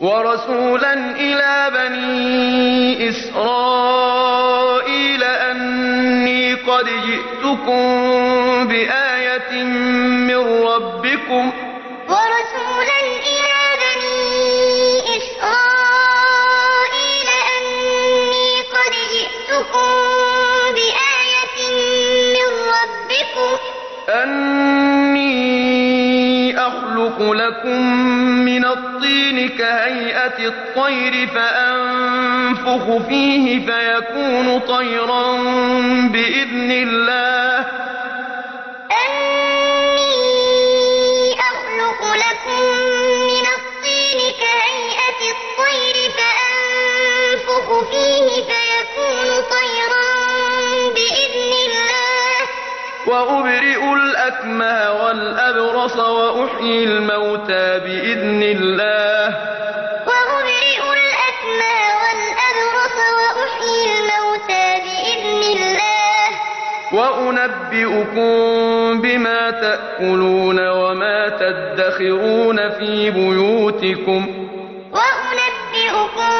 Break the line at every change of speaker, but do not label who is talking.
ورسولا إلى بني إسرائيل أني قد جئتكم بآية من ربكم.
ورسولا إلى بني إسرائيل أني قد جئتكم بآية من ربكم.
أني أخلق لكم من الطين كهيئة الطير فأنفخ فيه فيكون طيرا بإذن الله
أني أخلق لكم من الطين كهيئة الطير فأنفخ فيه فيكون طيرا
وأبرئ الأكمه والأبرص وأحيي الموتى بإذن الله.
وأبرئ الأكمى والأبرص وأحيي الموتى بإذن الله.
وأنبئكم بما تأكلون وما تدخرون في بيوتكم.
وأنبئكم